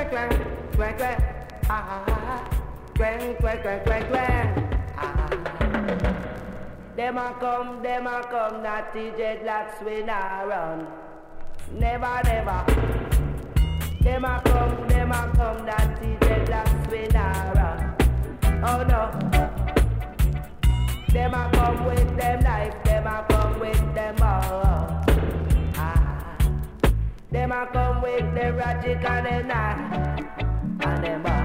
They quack. Them ah, ah. a come, them a come, natty dreadlocks we nah run. Never, never. Them a come, them a come, natty dreadlocks we nah run. Oh no. Them a come with them life, them a Them a come with them ratchet and them knife and them. Yeah.